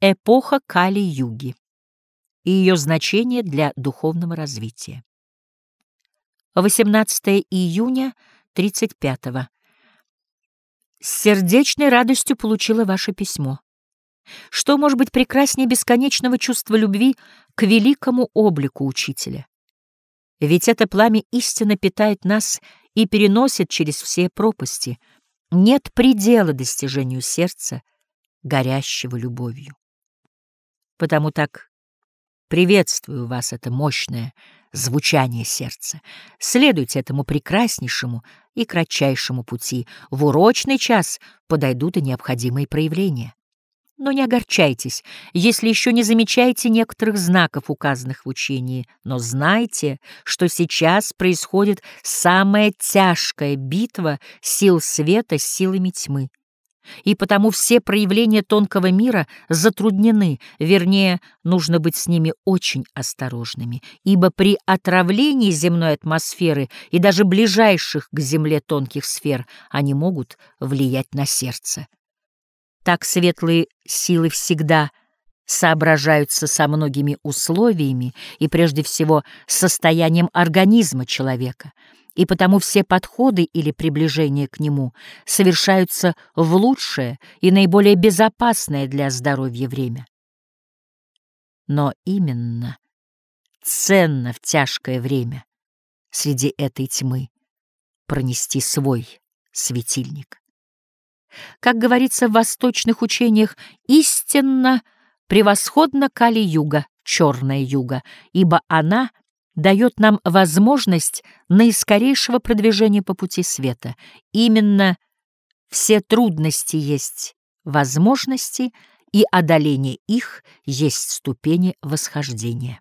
Эпоха Кали-юги и ее значение для духовного развития. 18 июня 35 -го. С сердечной радостью получила ваше письмо. Что может быть прекраснее бесконечного чувства любви к великому облику учителя? Ведь это пламя истинно питает нас и переносит через все пропасти. Нет предела достижению сердца, горящего любовью. Потому так приветствую вас это мощное звучание сердца. Следуйте этому прекраснейшему и кратчайшему пути. В урочный час подойдут и необходимые проявления. Но не огорчайтесь, если еще не замечаете некоторых знаков, указанных в учении, но знайте, что сейчас происходит самая тяжкая битва сил света с силами тьмы. И потому все проявления тонкого мира затруднены, вернее, нужно быть с ними очень осторожными, ибо при отравлении земной атмосферы и даже ближайших к Земле тонких сфер они могут влиять на сердце. Так светлые силы всегда соображаются со многими условиями и прежде всего состоянием организма человека, и потому все подходы или приближения к нему совершаются в лучшее и наиболее безопасное для здоровья время. Но именно ценно в тяжкое время среди этой тьмы пронести свой светильник. Как говорится в восточных учениях, истинно превосходна Кали-юга, черная юга, ибо она дает нам возможность наискорейшего продвижения по пути света. Именно все трудности есть возможности, и одоление их есть ступени восхождения.